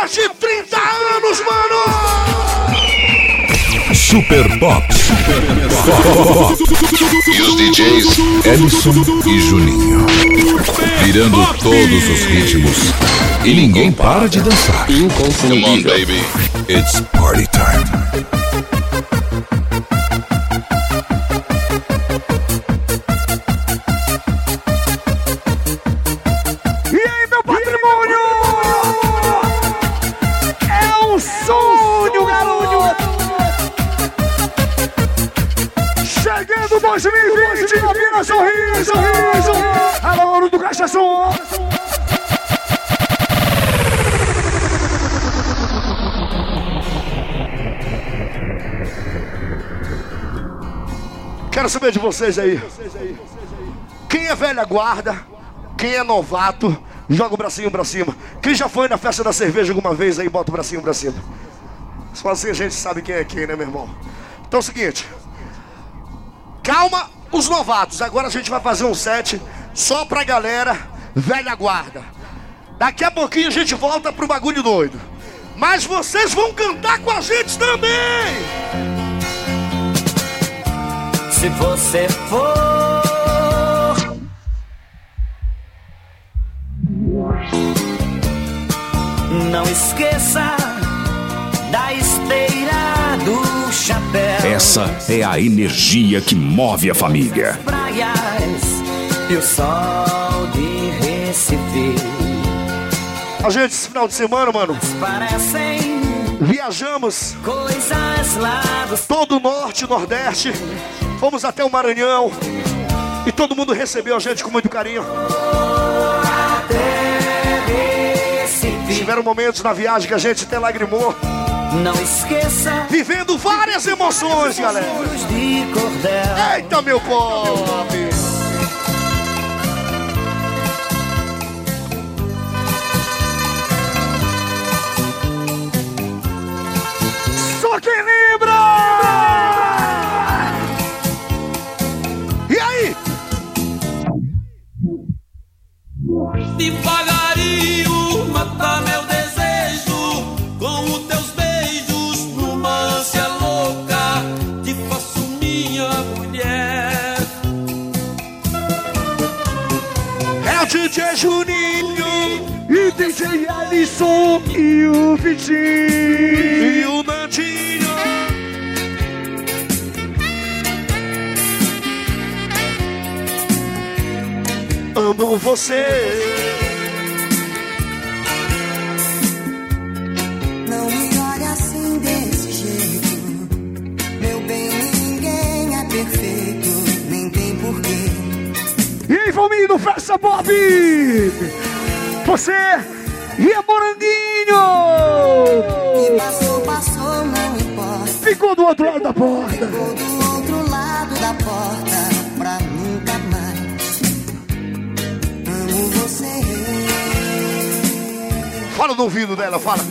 mais de 30 anos, mano! Super Pop. E os DJs Ellison e Juninho. Virando todos os ritmos. E ninguém para de dançar. Come on, Inconfundível. baby. It's party time. Saber de vocês aí. Quem é velha guarda? Quem é novato? Joga o bracinho pra cima. Quem já foi na festa da cerveja alguma vez aí, bota o bracinho pra cima. Só assim a gente sabe quem é quem, né, meu irmão? Então é o seguinte. Calma, os novatos. Agora a gente vai fazer um set só pra galera velha guarda. Daqui a pouquinho a gente volta pro bagulho doido. Mas vocês vão cantar com a gente também! Se você for. Não esqueça da esteira do chapéu. Essa é a energia que move a família. Praias e o sol de Recife. A gente, esse final de semana, mano, Parecem viajamos todo o norte e nordeste. Fomos até o Maranhão. E todo mundo recebeu a gente com muito carinho. Tiveram momentos na viagem que a gente até lagrimou. Não esqueça Vivendo várias emoções, galera. Eita, meu pop! Só quem lembra! E aí? Devagarinho mata meu desejo com os teus beijos numa ânsia louca. Te faço minha mulher. É o DJ Juninho e DJ Alisson e o Vitinho Amo você. Não me olhe assim desse jeito. Meu bem, ninguém é perfeito, nem tem porquê. E aí, família do Festa Pop! Você e a Moranguinho! Que passou, passou, não importa. Ficou do outro lado da porta. Fala no ouvido dela, fala.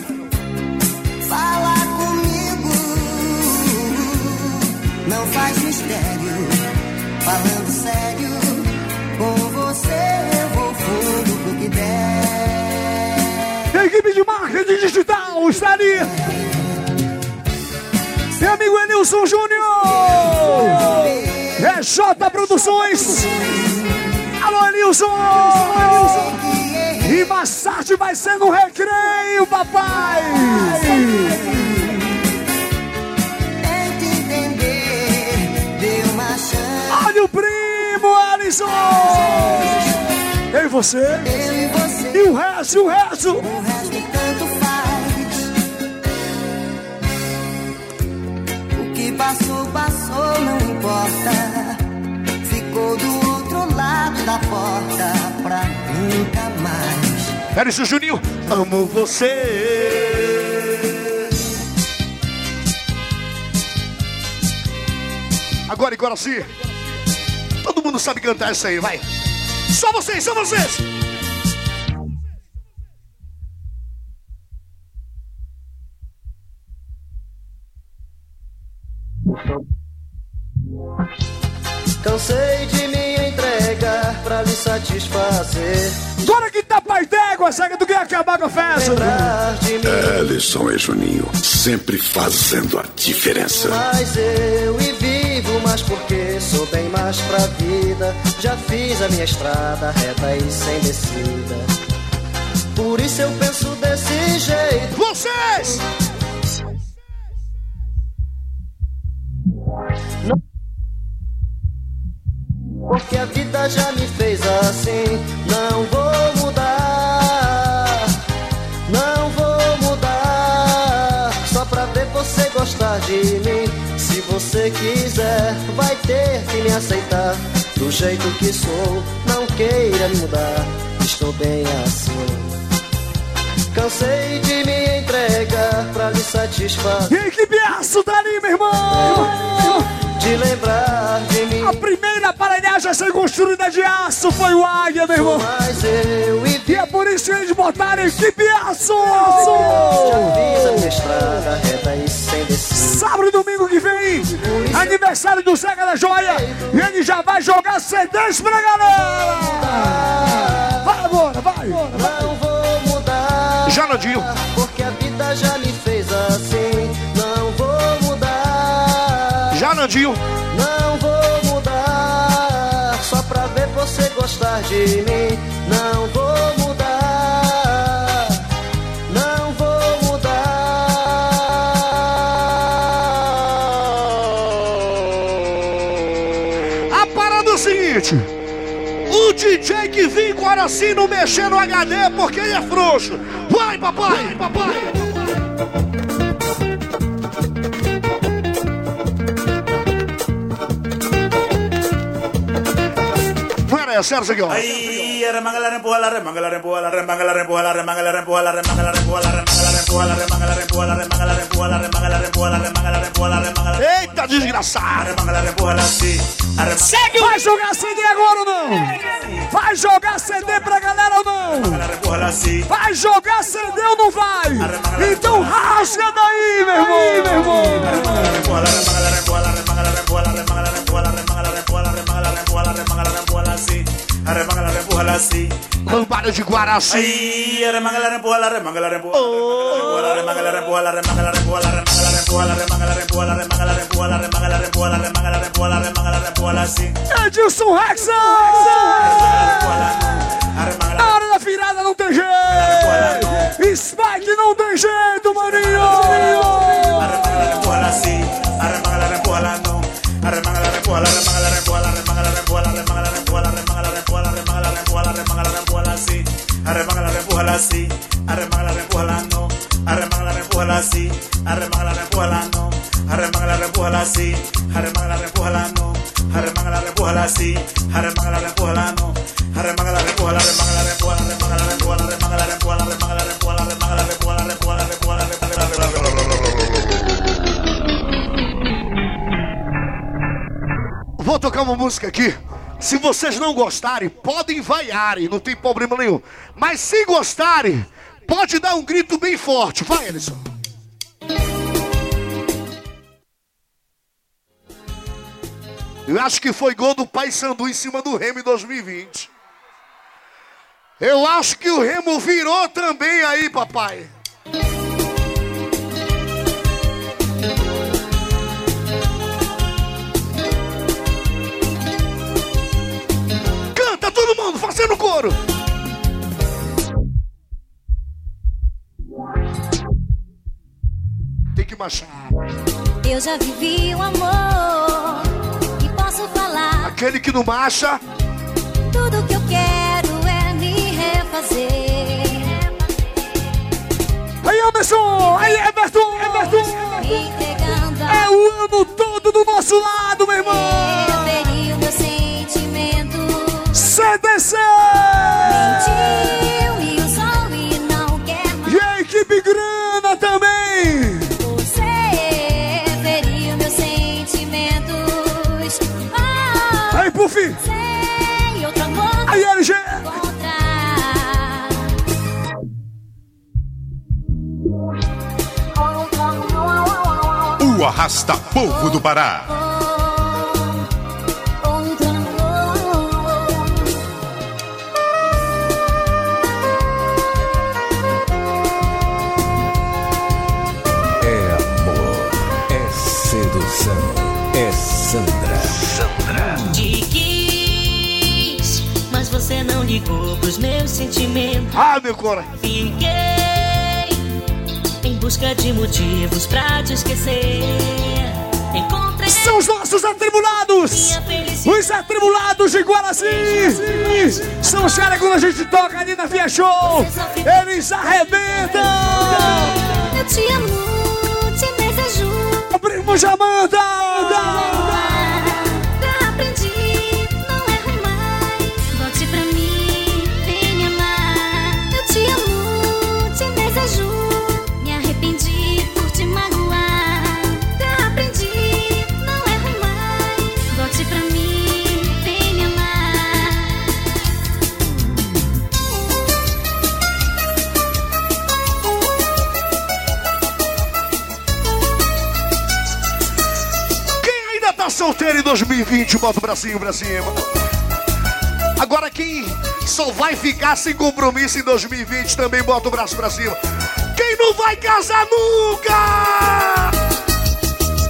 Fala comigo. Não faz mistério. Falando sério. Com você eu vou fundo pro que der. A equipe de marketing digital está ali. Meu amigo Enilson Júnior. É J Produções. Alô, Enilson. E mais tarde vai ser no recreio, papai. Tente entender, dê uma chance. Olha o primo, Alisson. Eu e você. Eu e você, E o resto, e o resto. o resto tanto faz. O que passou, passou, não importa. Ficou do outro lado da porta pra nunca mais. Alisson Juninho, amo você. Agora, agora sim. Todo mundo sabe cantar isso aí, vai. Só vocês, só vocês. Cansei de me entregar pra lhe satisfazer. Agora que tá d'égua, consegue, tu quer acabar com a festa. Mim, Ellison e Juninho, sempre fazendo a diferença. mas eu e vivo mais porque sou bem mais pra vida. Já fiz a minha estrada reta e sem descida. Por isso eu penso desse jeito. Vocês! Porque a vida já me fez ter que me aceitar. Do jeito que sou, não queira me mudar. Estou bem assim. Cansei de me entregar pra lhe satisfazer. E que biaço tá ali, meu irmão! De lembrar de mim. A primeira aparelhagem a ser construída de aço foi o Águia, meu irmão. Mas eu e E é que eles botaram equipe aço! Já fiz a minha estrada reta e sem descida. Sábado e domingo que vem, aniversário do Zeca da Joia. E ele já vai jogar CDs pra galera! Vai agora, vai! Não vou mudar, Janadinho, porque a vida já me fez assim. Não vou mudar, Janadinho, não vou mudar, só pra ver você gostar de mim. Que vem com assim não mexer no HD porque ele é frouxo. Vai, papai, papai. Fuera, é Sérgio aqui, ó. Ay, remanga la rempuja, la remanga la rempuja, la remanga la rempuja, la remanga la rempuja, la remanga la rempuja, la remanga la rempuja, la remanga la rempuja, la remanga la rempuja, la remanga la rempuja, la remanga la rempuja, la remanga la Eita, desgraçado. remanga la rempuja, la sí, la remanga Vai jogar CD agora ou não? Vai jogar CD pra galera ou não? Vai jogar CD ou não vai? Então rasga daí, meu irmão, meu irmão. Remanga la reempúa, la remanga, la da virada não tem jeito. Spike não tem jeito, maninho. Arremanga, la la no. Arremanga repuela así, arremanga la repuela no, arremanga la repuela así, arremanga la repuela no, arremanga la repuela así, arremanga la repuela no, arremanga la repuela, arremanga la repuela, arremanga la repuela, arremanga la arremanga la arremanga la. Vou tocar uma música aqui. Se vocês não gostarem, podem não tem problema nenhum. Mas se gostarem, pode dar um grito bem forte. Vai, Ellison. Eu acho que foi gol do Pai Sandu em cima do Remo em 2020. Eu acho que o Remo virou também aí, papai. Canta todo mundo, fazendo coro. Marchar. Eu já vivi o amor e posso falar. Aquele que não marcha, Tudo que eu quero é me refazer. aí Anderson, aí Everton, Everton. É o ano todo do nosso lado, meu irmão. feri o meu sentimento. CDC! povo do Pará. É amor, é sedução, é Sandra. Sandra. Te quis, mas você não ligou pros meus sentimentos. Ah, meu coração. Fiquei em busca de motivos pra te esquecer. São os nossos atribulados! Os atribulados de Guaraci! São os caras quando a gente toca ali na Via Show! Eles arrebentam! Eu te amo, te desejo. O primo já em 2020, bota o bracinho pra cima. Agora quem só vai ficar sem compromisso em 2020 também bota o braço pra cima. Quem não vai casar nunca!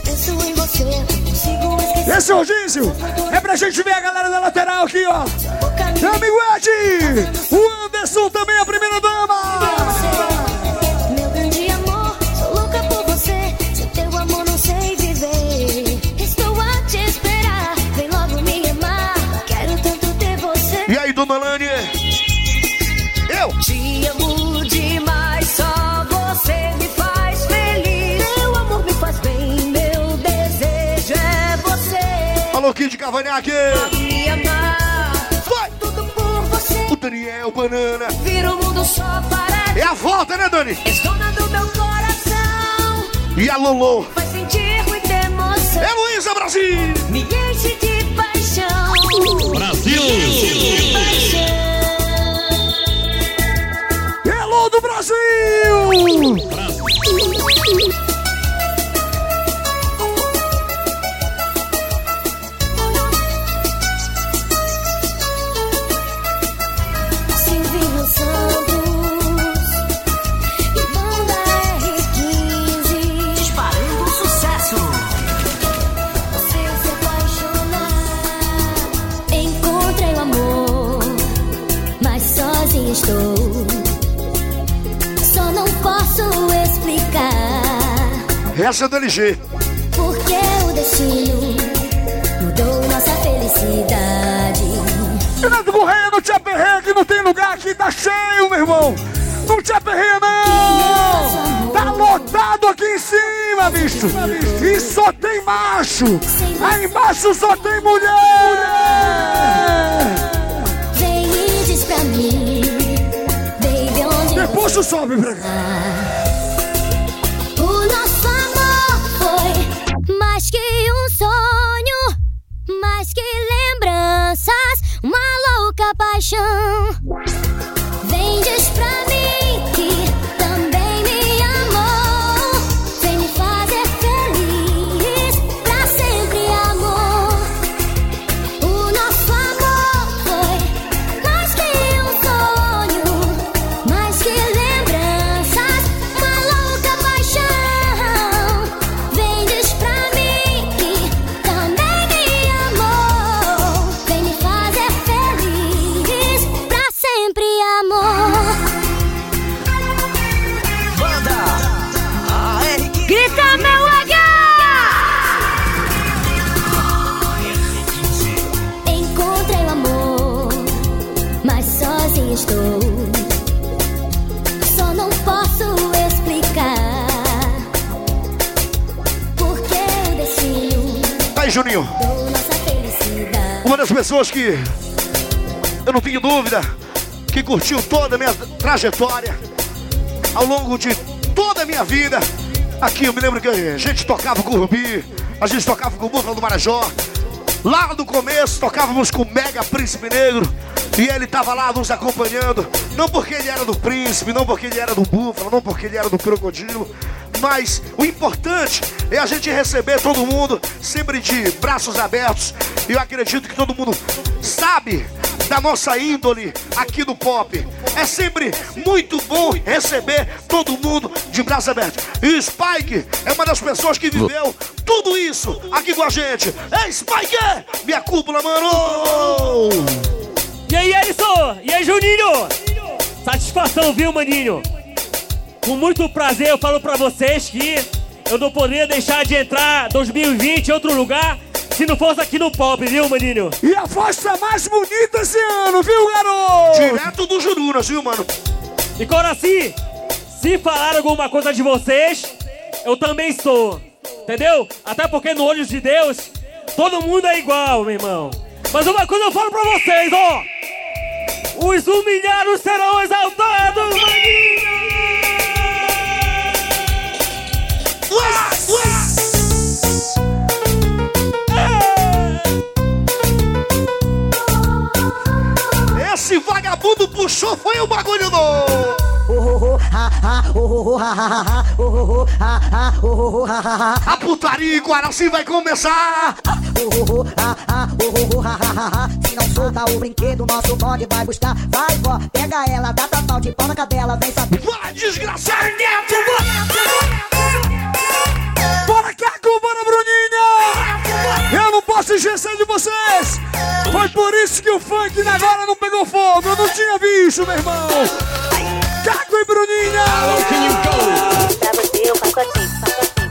Penso em você, não consigo esquecer. Esse rodízio é pra gente ver a galera da lateral aqui, ó. Amigo Ed! O Anderson também, a primeira dama! Cavanhaque! Me amar, Vai! tudo por você. O Daniel Banana. Vira o mundo só para É a volta, né, Dani? És dona do meu coração. E a Lolo. Faz sentir muita emoção. É Luísa Brasil! Me enche de paixão. Brasil! Me enche de paixão. Hello do Brasil! Silvio Essa é do LG. porque o destino mudou nossa felicidade. Renato Correia, não te aperreia que não tem lugar aqui, tá cheio, meu irmão! Não te aperreia, não! Tá lotado aqui em cima, bicho! E só tem macho! Aí embaixo só tem mulher! Vem e diz pra mim, baby, onde Depois sobe pra cá! Louca Juninho, uma das pessoas que eu não tenho dúvida que curtiu toda a minha trajetória ao longo de toda a minha vida. Aqui eu me lembro que a gente tocava com o Rubi, a gente tocava com o Búfalo do Marajó. Lá no começo tocávamos com o Mega Príncipe Negro e ele tava lá nos acompanhando. Não porque ele era do Príncipe, não porque ele era do Búfalo, não porque ele era do Crocodilo. Mas o importante é a gente receber todo mundo sempre de braços abertos. E eu acredito que todo mundo sabe da nossa índole aqui do pop. É sempre muito bom receber todo mundo de braço aberto. E Spike é uma das pessoas que viveu tudo isso aqui com a gente. Ei, Spike! Minha cúpula, mano! E aí, Alisson? E aí, Juninho? Satisfação, viu, maninho? Com muito prazer eu falo pra vocês que eu não poderia deixar de entrar 2020 em outro lugar se não fosse aqui no pop, viu, maninho? E a tá mais bonita esse ano, viu, garoto? Direto do Jurunas, viu, mano? E Coraci, se falar alguma coisa de vocês, eu também sou. Entendeu? Até porque no olho de Deus, todo mundo é igual, meu irmão. Mas uma coisa eu falo pra vocês, ó. Os humilhados serão exaltados, maninho! Esse vagabundo puxou, foi o bagulho do. A putaria em Guaraci vai começar. Se não solta o brinquedo, nosso bode vai buscar. Vai, vó, pega ela, dá tapau de pau na cadela, vem saber. Vai, desgraçado! Não posso esquecer de vocês! Foi por isso que o funk da agora não pegou fogo! Eu não tinha visto, meu irmão! Caco e Bruninha! Pra você, o pacotinho, pacotinho,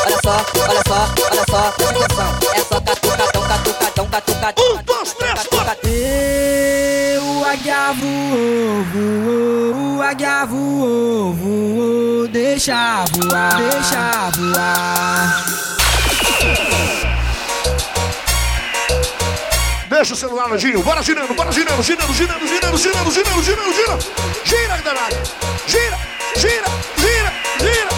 Olha só, olha só, olha só, presta atenção. É só catucadão, catucadão, catucadão. Um, dois, três, quatro. Águia voou, voou, o águia voou, deixa voar, deixa voar. Deixa o celular no bora girando, bora girando, girando, girando, girando, girando, girando, girando, girando. Gira, danado. Gira, gira, gira, gira.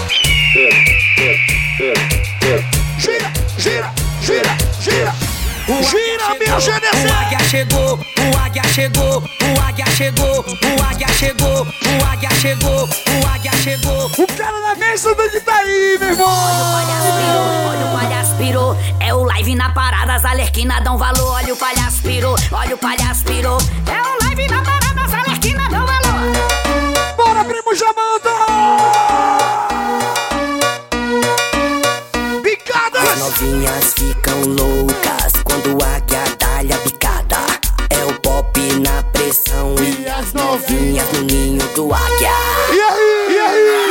Gira, gira, gira, gira. Gira, minha O GDC. águia chegou, o águia chegou, o águia chegou, o águia chegou, o águia chegou, o águia chegou. O cara da mesa do que tá aí, meu irmão! palhaço pirou, olha o palhaço pirou. É o live na parada, as alerquinas dão valor. Olha o palhaço pirou, olha o palhaço pirou. É o live na parada, as alerquinas dão valor. Bora, primo Jamanta! Picadas. As novinhas ficam loucas quando a dá-lhe a picada. É o pop na pressão e as novinhas no ninho do águia. E aí, e aí?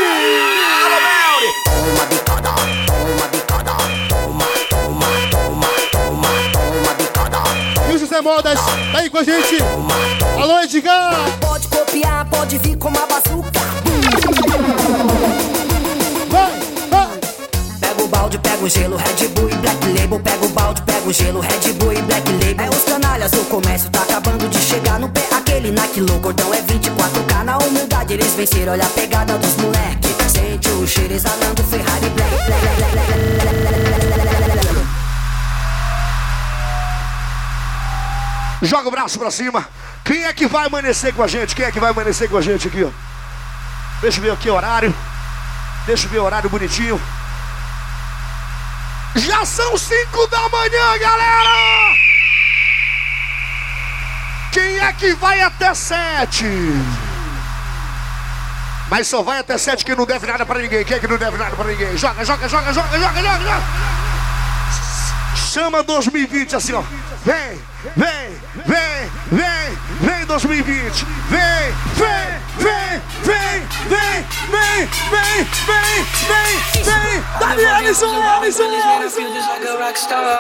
Toma bicada, toma bicada, toma, toma, toma, toma, toma bicada. E o José Modas tá aí com a gente! Alô, Edgar! Pode copiar, pode vir com uma bazuca. o balde, pego o gelo, Red Bull e Black Label. Pego o balde, pego o gelo, Red Bull e Black Label. É os canalhas, o comércio tá acabando de chegar no pé. Aquele naquilo, cordão é 24K. Na humildade eles venceram, olha a pegada dos moleque. Sente o cheiro exalando Ferrari Black, Joga o braço pra cima. Quem é que vai amanhecer com a gente? Quem é que vai amanhecer com a gente aqui, ó? Deixa eu ver aqui o horário. Deixa eu ver o horário bonitinho. Já são 5 da manhã, galera! Quem é que vai até 7? Mas só vai até 7 que não deve nada pra ninguém. Quem é que não deve nada pra ninguém? Joga, joga, joga, joga, joga, joga, joga. Chama 2020 assim, ó. Vem, vem, vem, vem, vem 2020. Vem, vem, vem, vem, vem, vem, vem, vem, vem, vem. Dali, Alisson, Alisson, Alisson! Tá.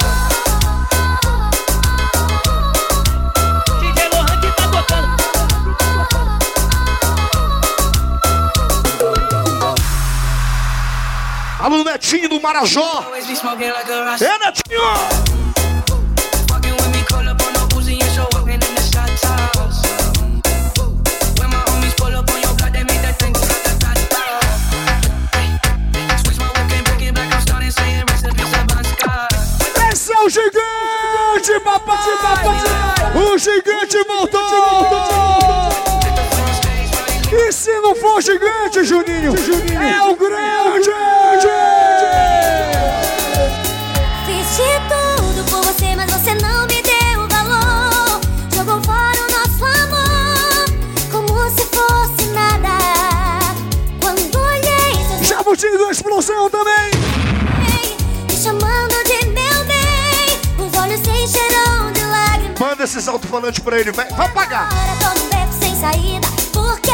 Alô, Netinho do Marajó. É, Netinho! Papai! O gigante voltou! E se não for gigante, Juninho, é o esses alto-falantes pra ele, vai, vai pagar. Agora tô num beco sem saída. Porque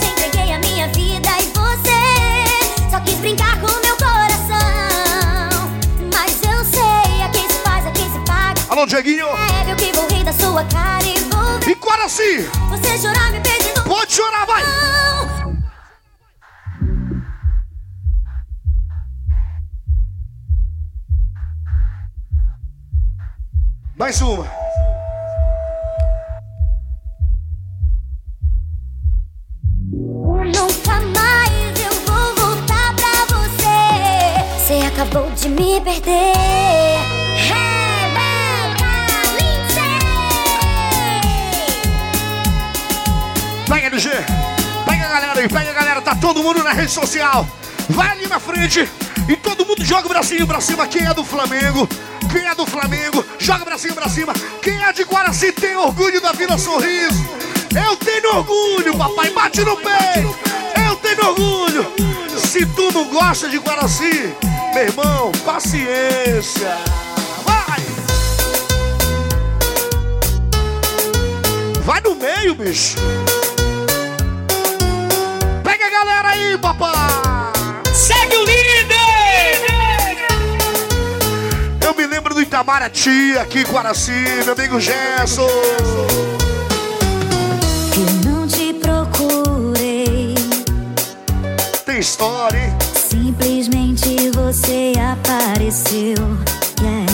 te entreguei a minha vida e você só quis brincar com meu coração. Mas eu sei, a quem se faz, a quem se paga. Alô, Dieguinho. É, eu que vou rir da sua cara e vou ver E Coraci, você chorar me pedindo. pode chorar, vai. Mais uma. Todo mundo na rede social. Vai ali na frente e todo mundo joga o bracinho pra cima. Quem é do Flamengo? Quem é do Flamengo? Joga o bracinho pra cima. Quem é de Guaraci tem orgulho da Vila Sorriso? Eu tenho orgulho, papai. Bate no peito. Eu tenho orgulho. Se tu não gosta de Guaraci, meu irmão, paciência. Vai! Vai no meio, bicho. Aí, papai! Segue o líder! Eu me lembro do Itamaraty, aqui em Guaraci, meu amigo Gerson. Eu não te procurei. Tem história, hein? Simplesmente você apareceu. Yeah.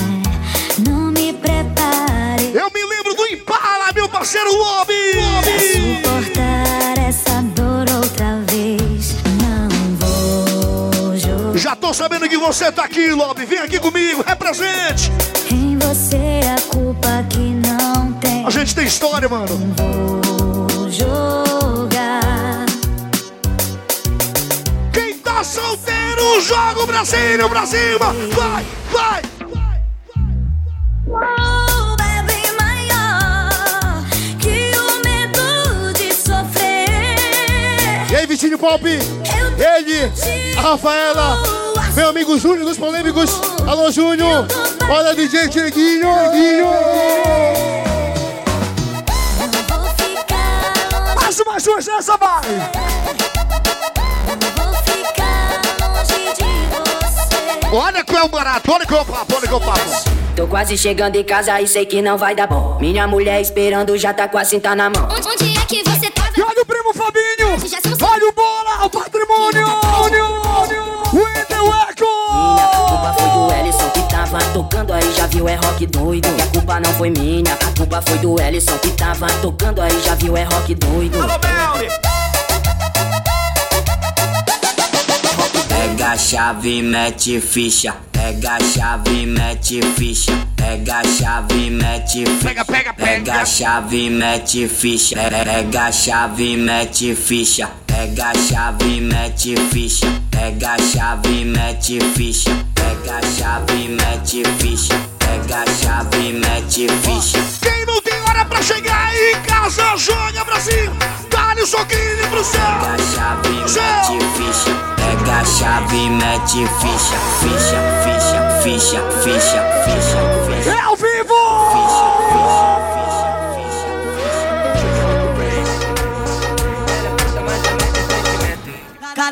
Não me preparei. Eu me lembro do Impala, meu parceiro Lobby! Pra tô sabendo que você tá aqui, Lobby. Vem aqui comigo, represente. em você a culpa que não tem. A gente tem história, mano. Vou jogar. Quem tá solteiro, joga o bracinho pra cima. Vai, vai. Bebe maior que o medo de sofrer. E aí, Vitinho Pop? Ele, a Rafaela, meu amigo Júnior dos Polêmicos. Alô, Júnior. Olha, DJ Dieguinho. Dieguinho. Vou ficar longe, Mais uma chance essa, vai. vou ficar longe de você. Olha que é o barato, olha que é o papo, olha que é o papo. Tô quase chegando em casa e sei que não vai dar bom. Minha mulher esperando já tá com a cinta na mão. Onde, onde é que você tava? E olha o primo Fabinho. Olha o bola, o patrimônio. Tocando aí, já viu, é rock doido. E a culpa não foi minha, a culpa foi do Ellison que tava tocando aí, já viu, é rock doido. Pega a chave, mete ficha. Pega a chave, mete ficha. Pega a chave, mete ficha. Pega, pega, Pega pega. a chave, mete ficha. Pega a chave, mete ficha. Pega a chave, mete ficha. Pega a chave, mete ficha. Pega a chave, mete ficha. Pega a chave, mete ficha. Quem não tem hora pra chegar aí em casa, joga cima. Dá-lhe um soquinho pro céu. Pega a chave, mete ficha. Pega a chave, mete ficha. Ficha, ficha, ficha, ficha, ficha, ficha. É ao vivo.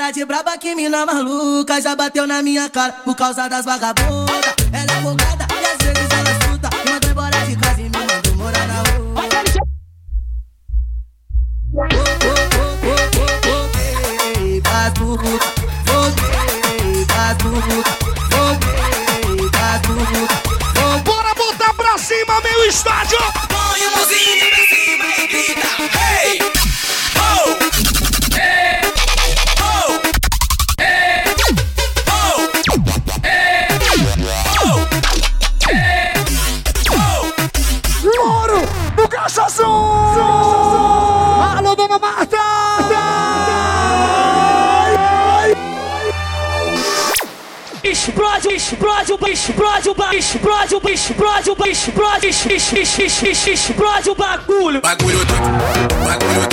Cara de braba que mina maluca já bateu na minha cara por causa das vagabundas. Ela é explode o explode o explode explode, ex- ex- ex- ex- ex- explode o bagulho. Bagulho bagulho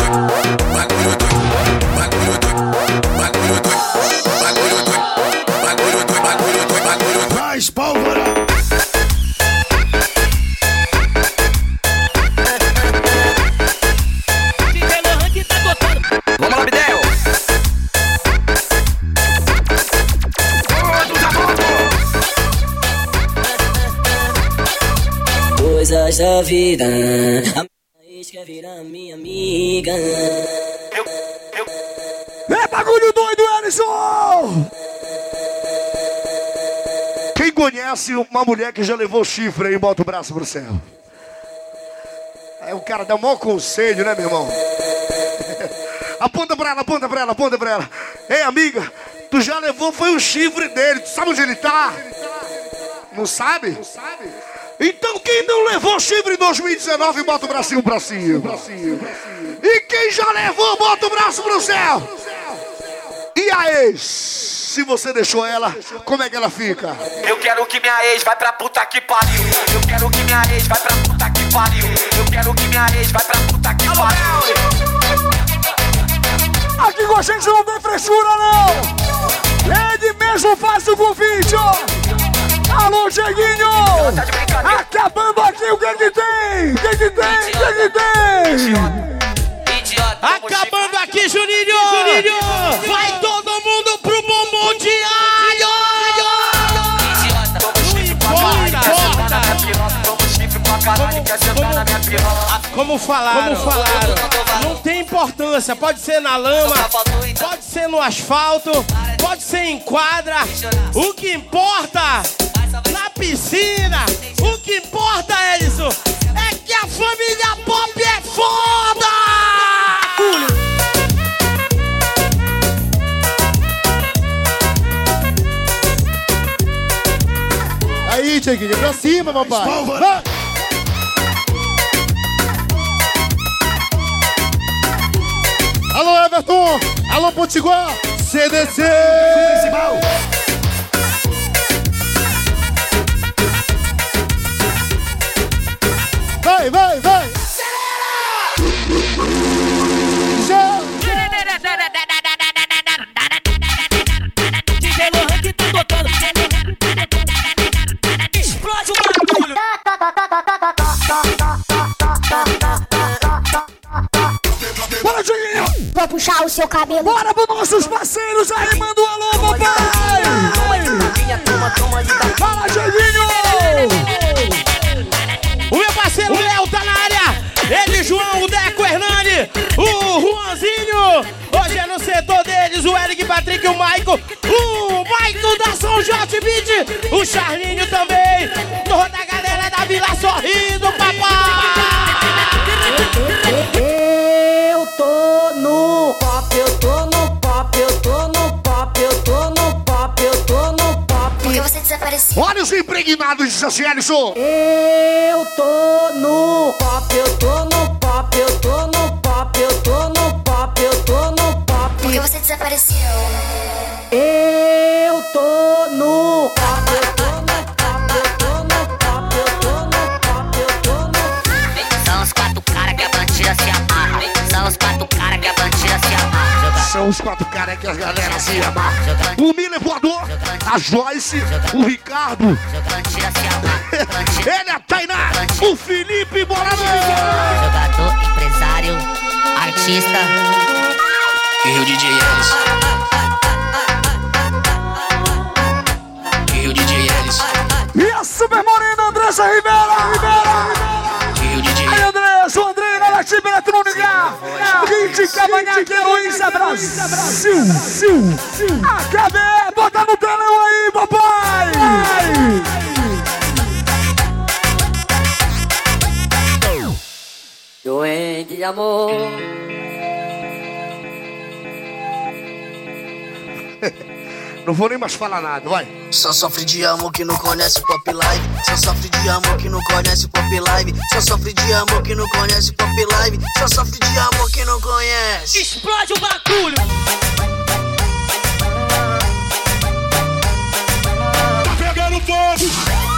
bagulho vida. A ex quer virar minha amiga. É bagulho doido, Ellison! Quem conhece uma mulher que já levou chifre aí, bota o braço pro céu. É o cara dá o maior conselho, né, meu irmão? aponta pra ela, aponta pra ela, aponta pra ela. Ei, amiga, tu já levou, foi o chifre dele. Tu sabe onde ele tá? Não sabe? Então quem não levou chifre em 2019, bota o bracinho pra cima. E quem já levou, bota o braço pro céu. E a ex? Se você deixou ela, como é que ela fica? Eu quero que minha ex vai pra puta que pariu. Eu quero que minha ex vai pra puta que pariu. Eu quero que minha ex vai pra puta que pariu. Aqui com a gente não tem frescura, não! Ele mesmo faz o convite, ó! Alô, Dieguinho! Acabando aqui, o que que tem? O que que tem? O que que tem? Acabando aqui, Juninho! Juninho! Vai todo mundo pro bumbum de alho! Como falaram, como falaram, não tem importância, pode ser na lama, pode ser no asfalto, pode ser em quadra, o que importa na piscina, o que importa, Elison, é que a família Pop é foda! Aí, Tiaguinho, pra cima, papai. Vai. Alô, Everton. Alô, Potiguar. CDC. Vai, vai, vai. DJ Lohan que tá tocando. Explode o bagulho. Bora, Dieguinho! Vou puxar o seu cabelo. Bora pros nossos parceiros aí, manda um alô, papai! Fala, Dieguinho! O Juanzinho. Hoje é no setor deles o Eric, Patrick, o Maico, o Maico da São Jorge Beat, o Charlinho também. Toda a galera da Vila sorrindo, papai. Eu tô no pop, eu tô no pop, eu tô no pop, eu tô no pop, eu tô no pop. Porque você desapareceu. Olha os impregnados, assim, Alisson. Eu tô no pop, eu tô no pop, eu tô no quatro caras que as galera se ama. O Miller voador, a Joyce, o Ricardo. Ele é a Tainá, o Felipe Bolador. Jogador, empresário, artista. E o DJ Ellis. E o DJ Ellis. E a super morena Andressa Ribeira! Cavanhaque Heroísta Brasil! AKB, bota no telão aí, papai! Doente de amor. Não vou nem mais falar nada, vai. Só sofre de amor que não conhece pop live. Só sofre de amor que não conhece pop live. Só sofre de amor que não conhece pop live. Só sofre de amor que não conhece. Explode o bagulho. Tá pegando fogo.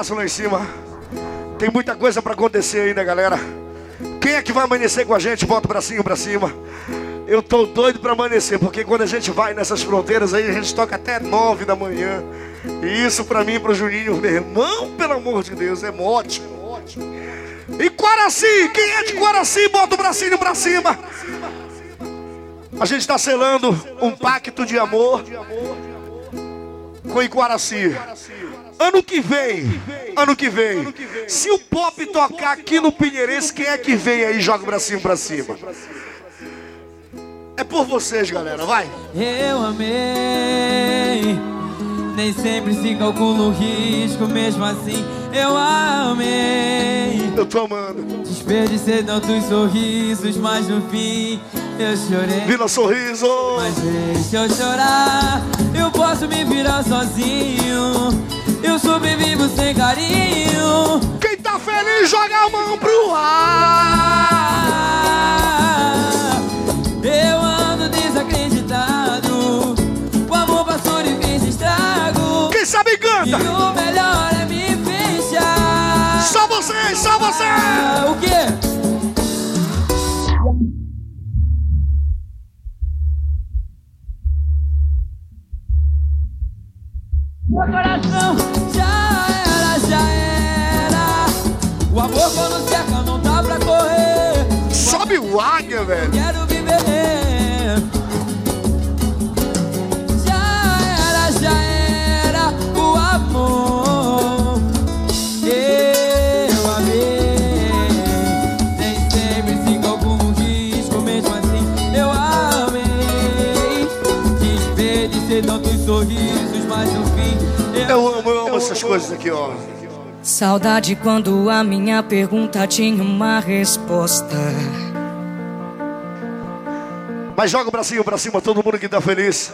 Braço lá em cima. Tem muita coisa pra acontecer ainda, galera. Quem é que vai amanhecer com a gente? Bota o bracinho pra cima. Eu tô doido pra amanhecer, porque quando a gente vai nessas fronteiras aí, a gente toca até nove da manhã. E isso pra mim e pro Juninho, meu irmão, pelo amor de Deus, é mote. E Quaraci, quem é de Quaraci, bota o bracinho pra cima. A gente está selando um pacto de amor com Iquaraci. Ano que vem, ano que vem, se o pop tocar aqui no Pinheirense, quem é que vem aí e joga o bracinho pra cima? É por vocês, galera, vai. Eu amei. Nem sempre se calcula o risco, mesmo assim eu amei. Eu tô amando. Desperdicei tantos sorrisos, mas no fim eu chorei. Vila Sorriso. Mas deixa eu chorar, eu posso me virar sozinho. Eu sobrevivo sem carinho. Quem tá feliz, joga a mão pro ar. Só você. O quê? Meu coração já era, já era. O amor quando cerca não dá pra correr. Sobe o águia, velho. Quero viver. Essas coisas aqui, ó. Saudade quando a minha pergunta tinha uma resposta. Mas joga o bracinho pra cima, todo mundo que tá feliz.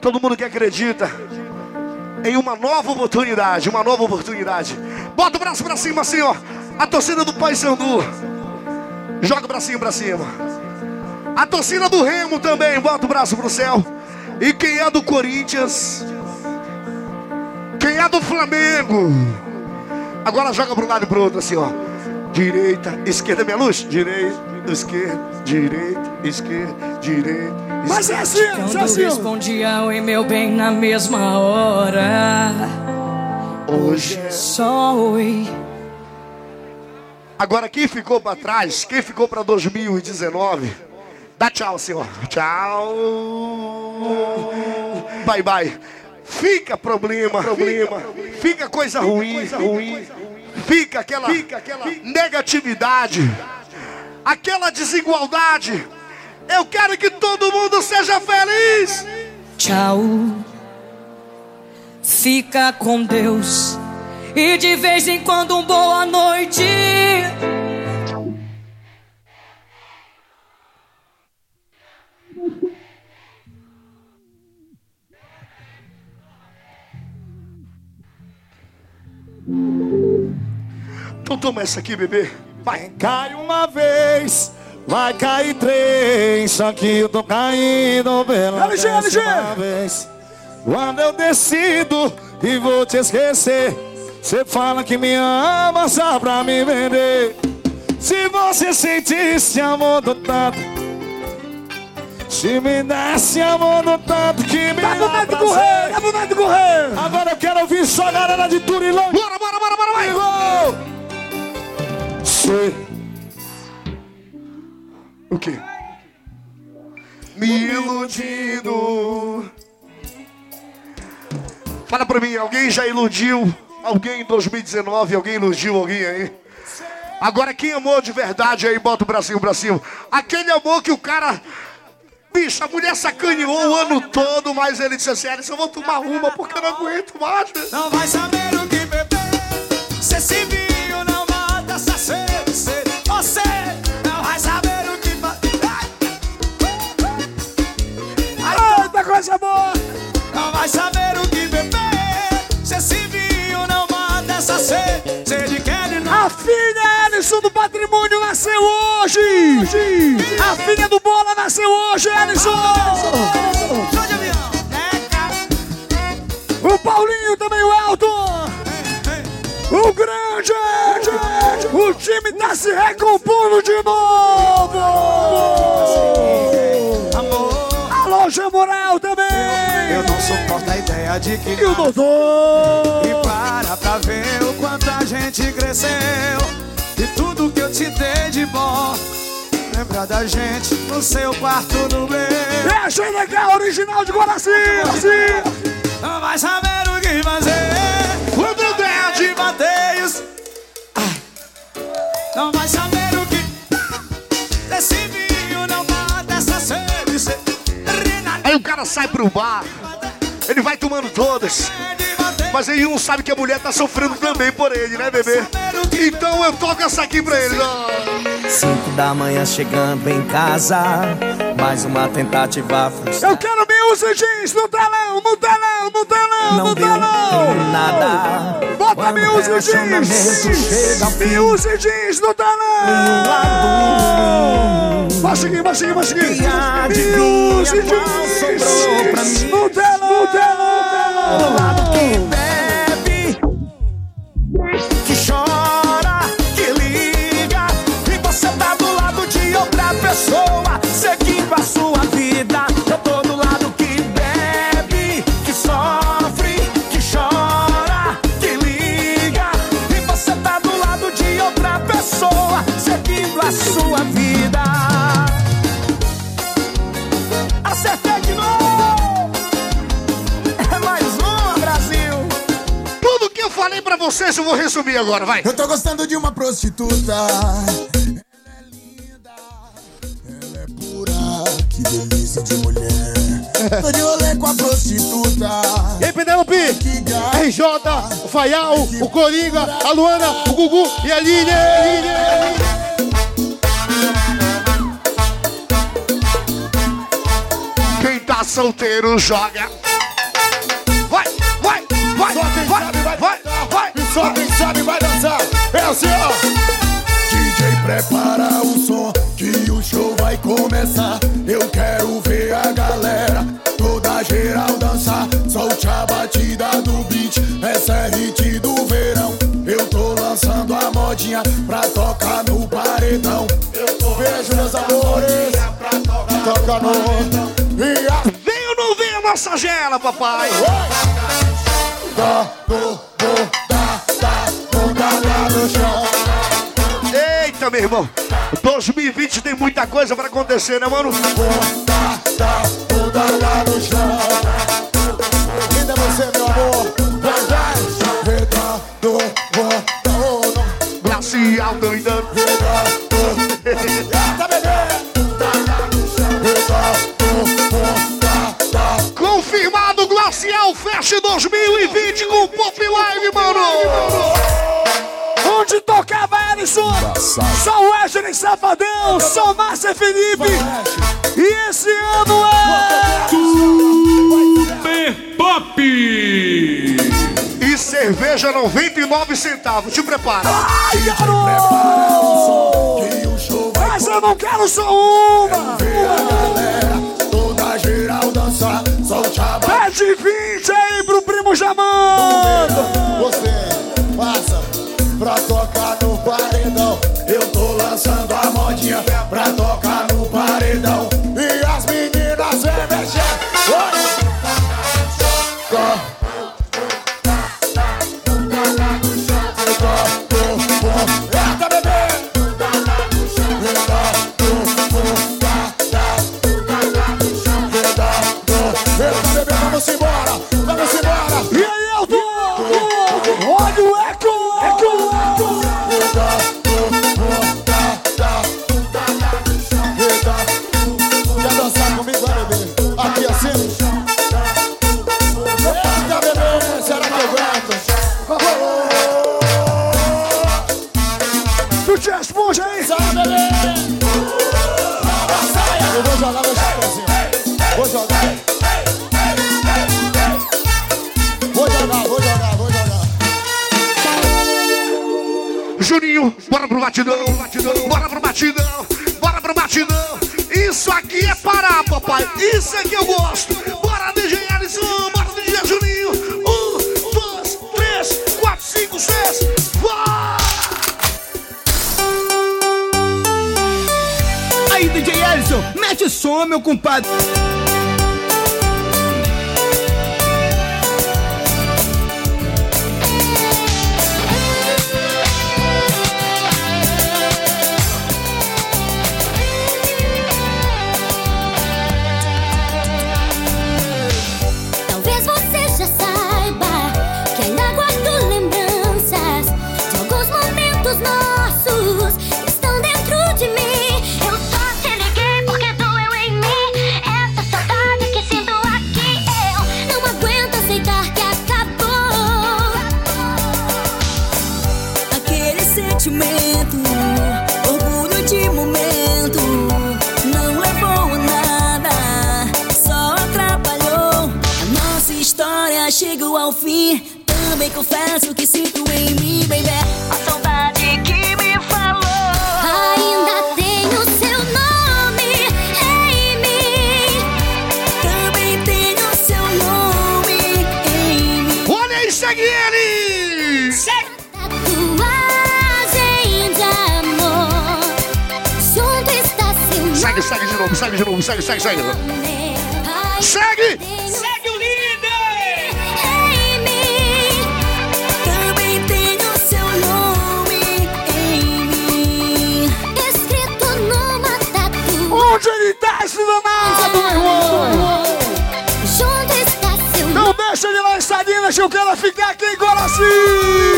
Todo mundo que acredita em uma nova oportunidade, uma nova oportunidade. Bota o braço pra cima assim, ó. A torcida do Paysandu. Joga o bracinho pra cima. A torcida do Remo também, bota o braço pro céu. E quem é do Corinthians? Quem é do Flamengo? Agora joga pro lado e pro outro assim, ó. Direita, esquerda, minha luz. Direita, esquerda, direita, esquerda, direita. Mas é esquerda. assim, é Quando assim. respondia oi meu bem na mesma hora. Hoje é só oi. Agora quem ficou pra trás, quem ficou pra 2019, dá tchau, senhor. Tchau. Bye bye. Fica problema, problema. Fica coisa ruim, ruim. Fica aquela, fica aquela negatividade, aquela desigualdade. Eu quero que todo mundo seja feliz. Tchau. Fica com Deus. E de vez em quando um boa noite. Então toma essa aqui, bebê. Vai. Cai uma vez, vai cair três. Só que eu tô caindo pela LG, LG. décima vez. Quando eu decido e vou te esquecer, você fala que me ama só pra me vender. Se você sentisse amor do tanto, se me desse amor do tanto que me Dá vontade de correr, dá vontade de correr. Agora eu quero ouvir só a galera de Turilão. Bora, bora, bora, bora, vai. Sei. O quê? Me iludindo. Fala pra mim, alguém já iludiu alguém em 2019? Alguém iludiu alguém aí? Agora quem amou de verdade aí, bota o bracinho pra cima. Aquele amor que o cara. Bicho, a mulher sacaneou o ano todo, mas ele disse assim: Alisson, eu vou tomar uma porque eu não aguento mais. Não vai saber o que beber. Se viu, não filha Ellison do Patrimônio nasceu hoje. A filha do Bola nasceu hoje, Ellison. Avião. O Paulinho também, o Elton. O grande. O time tá se recompondo de novo! Alô, Jamoral também! Eu não suporto a ideia de que E o doutor? E Da gente no seu quarto no meu É a GNH original de Guaraci! Não vai saber o que fazer Quando der de bateios Ai. Não vai saber o que Desse vinho não mata essa sede Aí o cara sai pro bar, ele vai tomando todas. Mas aí um sabe que a mulher tá sofrendo também por ele, né, bebê? Então eu toco essa aqui pra ele, ó. Cinco da manhã chegando em casa, mais uma tentativa frustrada. Eu quero music jeans no telão, no telão, no telão, Não no em nada. Bota music jeans! no telão! Vai seguir, vai seguir, vai seguir! Music jeans no telão, no telão, Do lado que pra vocês eu vou resumir agora, vai. Eu tô gostando de uma prostituta. Ela é linda, ela é pura, que delícia de mulher. Tô de rolê com a prostituta. E aí, Penelope? RJ, o Faial, o Coringa, a Luana, o Gugu e a Lili. Quem tá solteiro joga. Vai, vai, vai, vai, vai só quem sabe vai dançar. É assim, ó. DJ, prepara o som, que o show vai começar. Eu quero ver a galera toda geral dançar. Solte a batida do beat, essa é hit do verão. Eu tô lançando a modinha pra tocar no paredão. Beijo, meus amores, toca no. E a Vem ou não vem a nossa gela, papai? da, do, do, Eita, meu irmão. 2020 tem muita coisa pra acontecer, né, mano? Glacial? Confirmado Glacial Fest 2020 com Pop Live, mano. Onde tocava Ellison? Só o Wesley Safadão, só Márcia Felipe. E esse ano é. Super Pop! E cerveja 99 centavos, te prepara. Ai, garoto! Mas eu não quero só uma! Toda geral dançar, solte a Pede 20 aí pro primo Jamando! Você Mete o som, meu compadre. Segue, segue de novo, segue de novo, segue, segue, segue. Segue! Segue o líder! Também tenho seu nome em mim. Escrito numa tatu. Onde ele tá, esse danado, meu irmão? Junto está seu Não deixa ele lá em Salinas, que eu quero ficar aqui em Guaraci!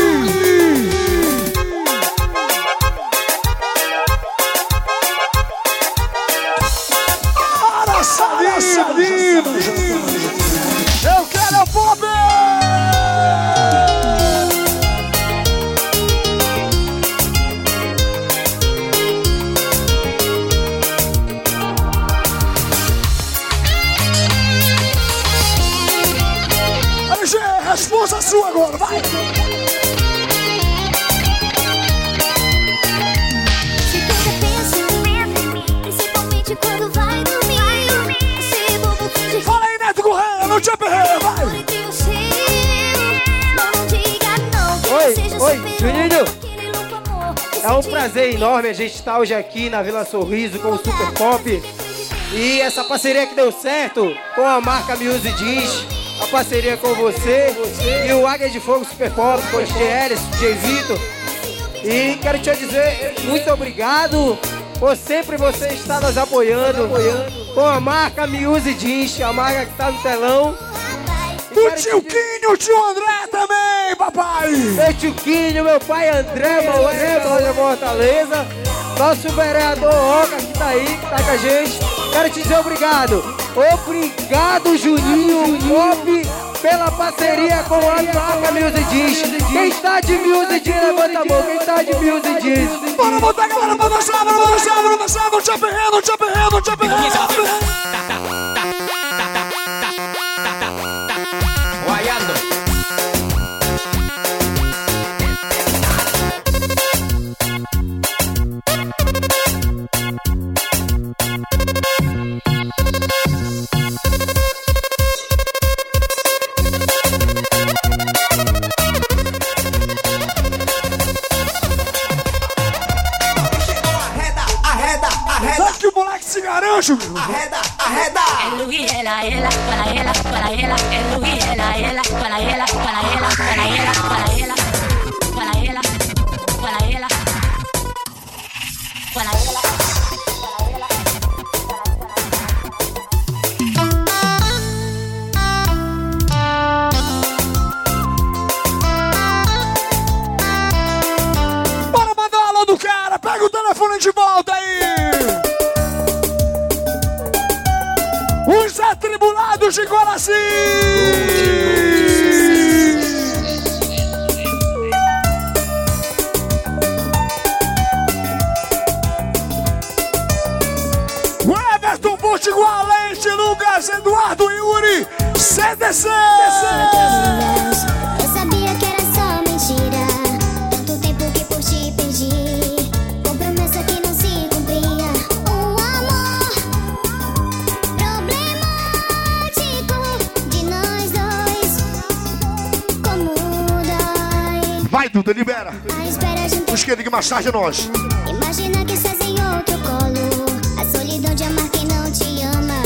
Fala aí, Neto Correia, não te aperreia, vai! Oi, Juninho. É um prazer enorme a gente estar hoje aqui na Vila Sorriso com o Super Pop. E essa parceria que deu certo com a marca Music Jeans, a parceria com você e o Águia de Fogo Super Pop, com o DJ Elis, DJ Vitor. E quero te dizer muito obrigado por sempre você estar nos apoiando com a marca Music Jeans, a marca que está no telão. O tio Quinho, o tio André também, papai! Meu tio Quinho, meu pai André Maurício, lá de Fortaleza. Nosso vereador Oca que tá aí, que tá com a gente. Quero te dizer obrigado. Obrigado, Juninho pela parceria com a marca Music Jeans. Quem está de Music Jeans, levanta a mão. Quem está de Music Jeans? Bora botar a galera pra dançar, bora dançar, bora dançar, não te aperreia, não te aperreia, não ela, para ela, é Luí, ela, ela, para ela, de Guaraci! O Everton Portigual, Leite, Lucas, Eduardo Yuri, CDC! Eu junto, libera. Os que queridos, mais tarde nós. Imagina que estás em outro colo. A solidão de amar quem não te ama.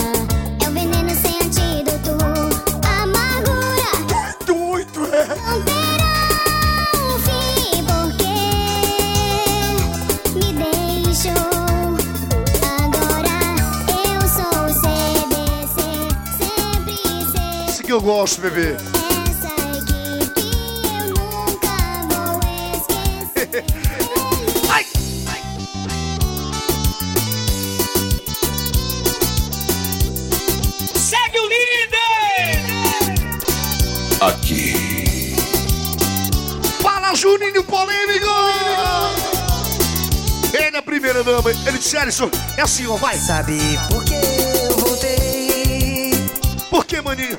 É o um veneno sem antídoto. Amargura. É doido, é. Não terá um fim porque me deixou. Agora eu sou CBC. Sempre, sempre. Isso que eu gosto, bebê. Ele disse, Alisson, é assim, ó, vai. Sabe por que eu voltei? Por que, maninho?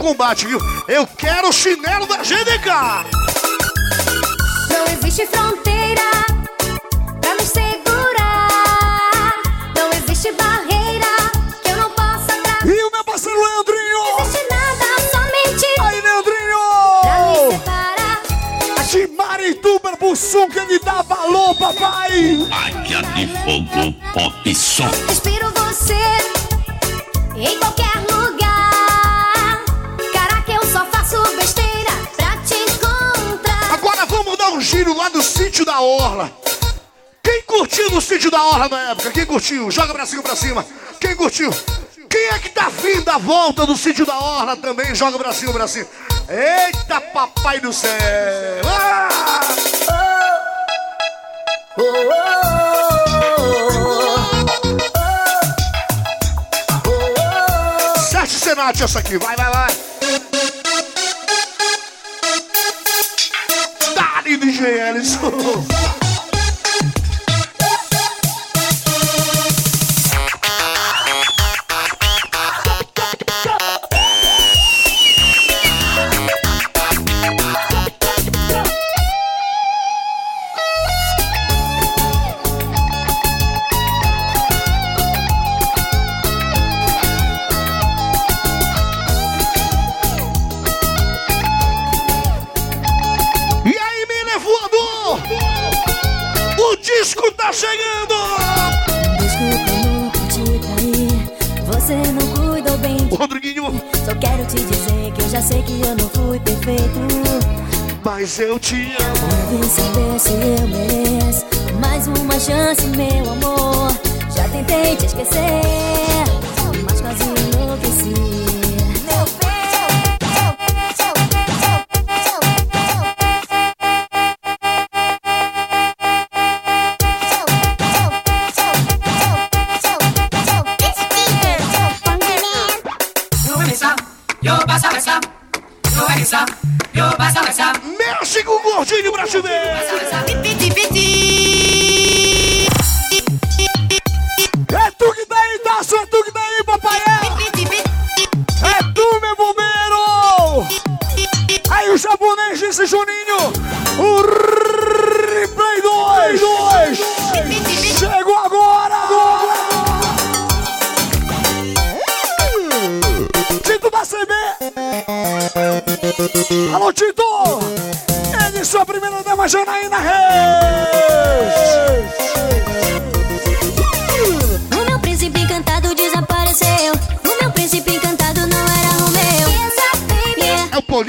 Combate, viu? Eu quero o chinelo da GDK! Não existe fronteira pra nos segurar. Não existe barreira que eu não possa atravessar. E o meu parceiro Leandrinho! Não existe nada, somente Aí, pra me Leandrinho! separar. De Marituba pro Sul, que ele dá valor, papai! Águia de fogo, pop som. Respiro você em qualquer sítio da Orla. Quem curtiu no sítio da Orla na época? Quem curtiu? Joga pra cima, pra cima. Quem curtiu? Quem é que tá vindo à volta do sítio da Orla também? Joga pra cima, pra cima. Eita, papai do céu! Ah! Sete Senate essa aqui, vai, vai, vai. DJ Ellison. Mas eu te amo. Deve saber se eu mereço mais uma chance, meu amor. Já tentei te esquecer, Aí o japonês disse Juninho! O replay 2! Chegou agora! Tito da CB! Alô, Tito! Ele, sua primeira dama, Janaína Reis!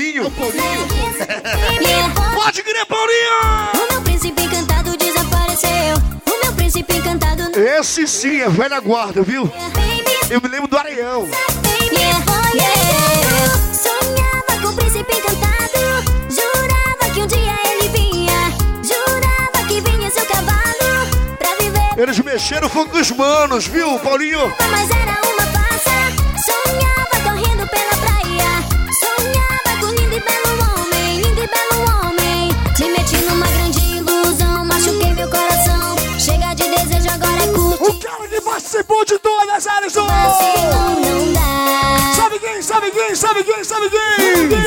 Paulinho? É o Paulinho. yeah. Pode crer, Paulinho! O meu príncipe encantado desapareceu. O meu príncipe encantado Esse sim é velha guarda, viu? Eu me lembro do Areião. Sonhava com o príncipe encantado. Jurava que um dia ele vinha. Jurava que vinha seu cavalo. Pra viver Eles mexeram foi com os manos, viu, Paulinho? Mas era sabe quem, sabe quem,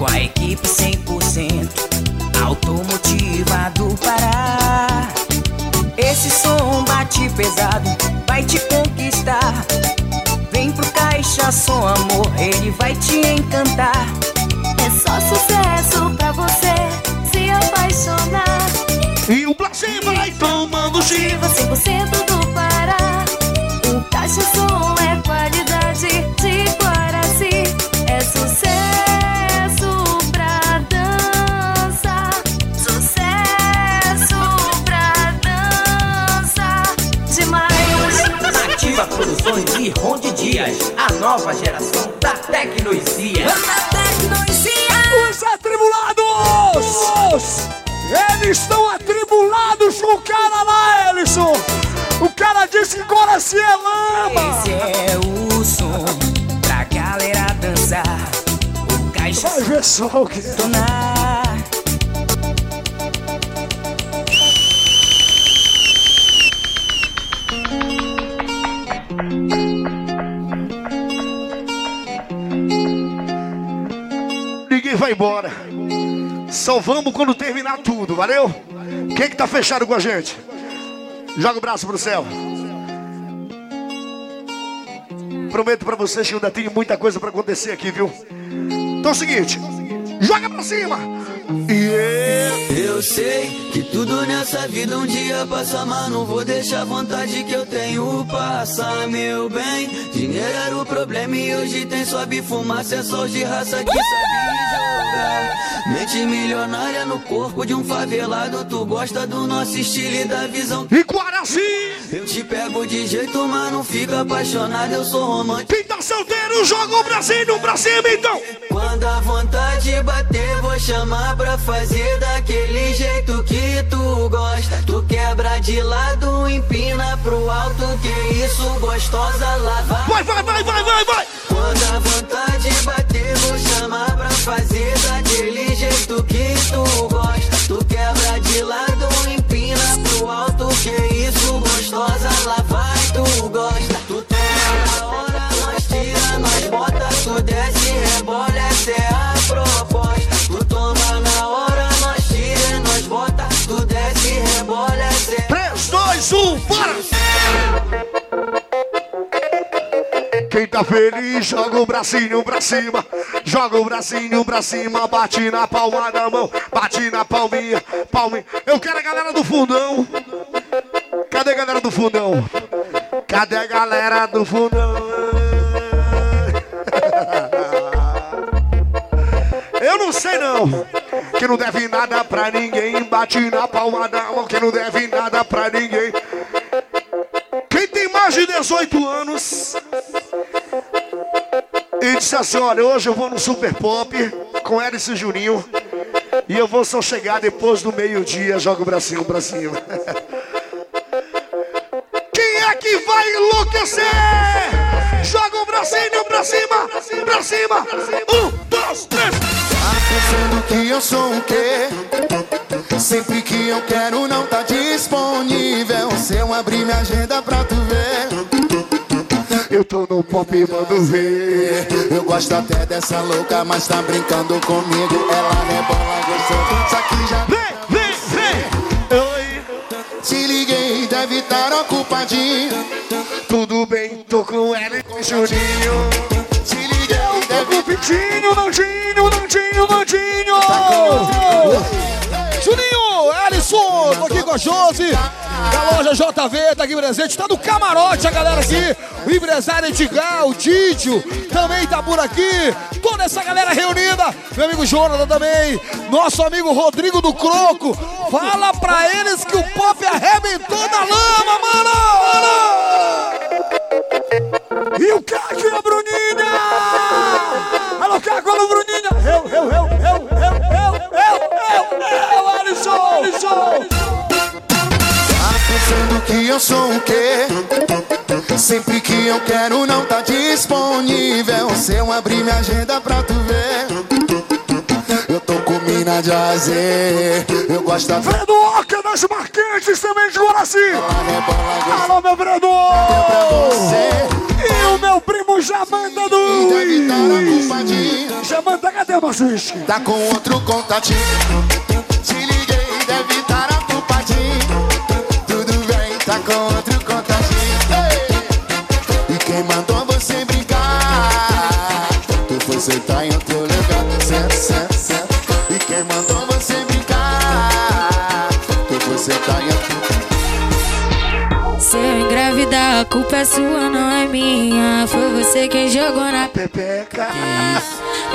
com a equipe 100% automotiva do Pará. Esse som bate pesado, vai te conquistar. Vem pro caixa som, amor, ele vai te encantar. A nova geração da tecnologia. Os atribulados! Eles estão atribulados com o cara lá, Ellison! O cara disse que agora se é lama! Esse é o som pra galera dançar. O caixa Vai ver só o que detonar. Vai embora. Só vamos quando terminar tudo, valeu? Quem que tá fechado com a gente? Joga o braço pro céu. Prometo pra vocês que ainda tem muita coisa pra acontecer aqui, viu? Então é o seguinte, joga pra cima. Eu sei que tudo nessa vida um dia passa, mas não vou deixar a vontade que eu tenho passar, meu bem. Dinheiro era o problema e hoje tem sobe fumaça, é só de raça que sabe jogar. Mente milionária no corpo de um favelado, tu gosta do nosso estilo e da visão. E Guaraci! Eu te pego de jeito, mas não fica apaixonado, eu sou romântico. Quem tá solteiro, joga o bracinho pra cima, então! Quando a vontade bater, vou chamar pra fazer daquele jeito que tu gosta. Tu quebra de lado, empina pro alto, que isso gostosa lava. Vai, vai, vai, vai, vai, vai! Quando a vontade bater, vou chamar pra fazer daquele jeito que tu gosta. Tu quebra Feliz, joga o bracinho pra cima. Joga o bracinho pra cima, bate na palma da mão, bate na palminha, palminha. Eu quero a galera do fundão. Cadê a galera do fundão? Cadê a galera do fundão? Eu não sei não. Que não deve nada pra ninguém. Bate na palma da mão. Que não deve nada pra ninguém. Quem tem mais de 18 anos e disse assim: Olha, hoje eu vou no Super Pop com Hélice Juninho. E eu vou só chegar depois do meio-dia. Joga o bracinho pra cima. Quem é que vai enlouquecer? Joga bracinho pra cima, pra cima. Um, dois, três. Pensando que eu sou o quê? Sempre que eu quero não tá disponível. Se eu abrir minha agenda pra tu ver. Eu tô no pop e mando ver. Eu gosto até dessa louca, mas tá brincando comigo. Ela rebola gostoso, só que já. Vem, vem, vem. Oi. Te liguei, deve estar ocupadinho. Tudo bem, tô com ela e com o Juninho. Te liguei, Tô deve com o Pitinho, Nandinho, Nandinho, Nandinho. Juninho, Alisson, tô aqui com a Josi, da loja JV, tá aqui presente, tá no camarote a galera aqui, o empresário Edgar, o Didio, também tá por aqui, toda essa galera reunida, meu amigo Jonathan também, nosso amigo Rodrigo do Croco, fala pra eles que o pop arrebentou na lama, mano! E o Caco e a Bruninha! Alô, Caco, alô, Bruninha! Eu, eu, eu, eu, eu, eu, eu, eu, eu, Alisson, Alisson! Tá pensando que eu sou o quê? Sempre que eu quero não tá disponível. Se eu abrir minha agenda pra tu ver. Eu tô com mina de azer. Eu gosto da Fredo os marcantes também de Guaraci. Alô, meu Breno! E o meu primo Jamanta Já Jamanta, cadê o Maciche? Tá com outro contatinho. Se liguei, deve estar a Tupadinho. Culpa é sua, não é minha. Foi você quem jogou na Pepeca.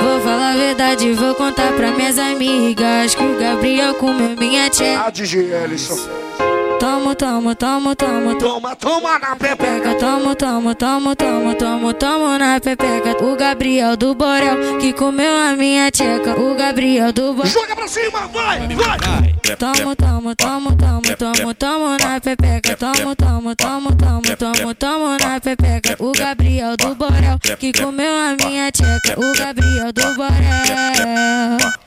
Vou falar a verdade, vou contar pra minhas amigas que o Gabriel comeu minha tia. A DJ Ellison. Tomo, tomo, tomo, tomo. Toma, toma na pepeca. Tomo, tomo, tomo, tomo, tomo, tomo na pepeca. O Gabriel do Borel que comeu a minha tcheca. O Gabriel do Borel. Joga pra cima, vai, vai. Tomo, tomo, tomo, tomo, tomo, tomo na pepeca. Tomo, tomo, tomo, tomo, tomo, tomo na pepeca. O Gabriel do Borel que comeu a minha tcheca. O Gabriel do Borel.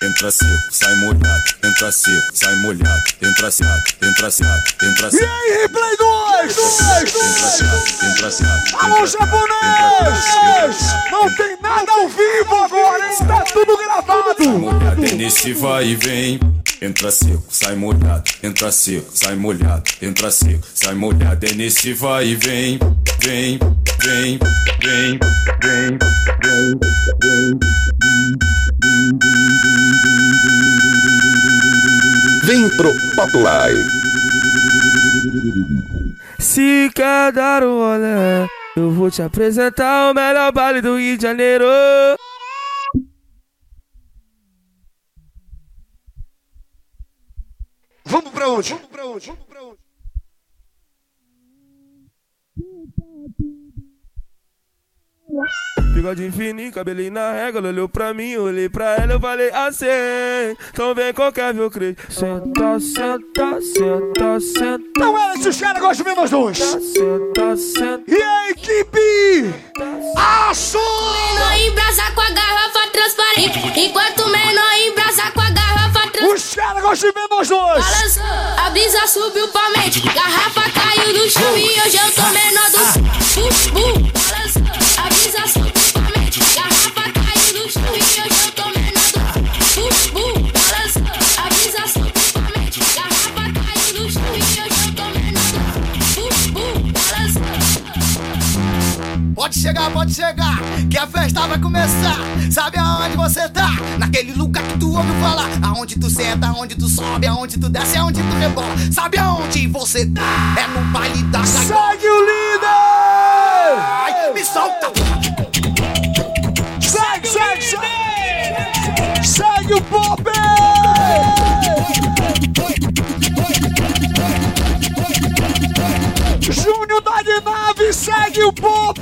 Entra seco, sai molhado, entra seco, sai molhado, entra seco, entra seco, entra E seco. aí, Replay 2! Entra seco, entra seco. Alô, japonês! Não tem nada ao vivo agora, está tudo gravado! nesse vai e vem. Entra seco, sai molhado, entra seco, sai molhado, entra seco, sai molhado é nesse vai e vem. Vem, vem, vem, vem, vem, vem. Vem pro Pop Live. Se quer dar um olé, eu vou te apresentar o melhor baile do Rio de Janeiro. Vamos pra onde? Vamos pra onde? Vamos pra onde? Bigode fininho, cabelinho na régua, ela olhou pra mim, olhei pra ela, eu falei assim. Então vem qualquer viu crê. Senta, senta, senta, senta. Não é esse cara gosta de ver nós dois! Senta, senta. E a equipe? Aço! Menor embrasa com a garrafa transparente. Enquanto menor embrasa com a garrafa transparente. Os caras gostam de ver nós dois! Balançou, a brisa subiu pra mente. Garrafa caiu no chão e hoje eu tô menor do. Uh, uh, Pode chegar, pode chegar, que a festa vai começar. Sabe aonde você tá? Naquele lugar que tu ouve falar. Aonde tu senta, aonde tu sobe, aonde tu desce, aonde tu rebola. Sabe aonde você tá? É no baile da. Segue o líder! Ai, me solta! Segue, segue, segue! Segue o pop! Humildade Nave segue o Pop!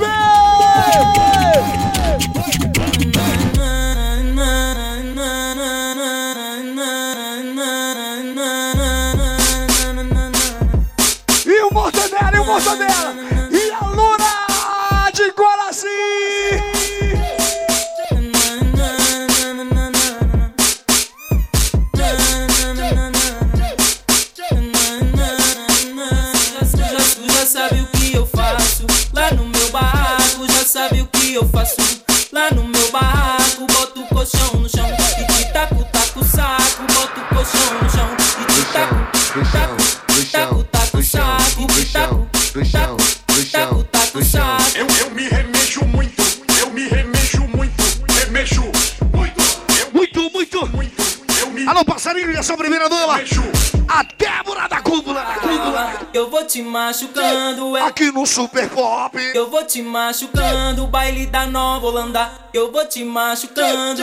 Te machucando, é. Aqui no Super Pop. Eu vou te machucando, baile da Nova Holanda. Eu vou te machucando.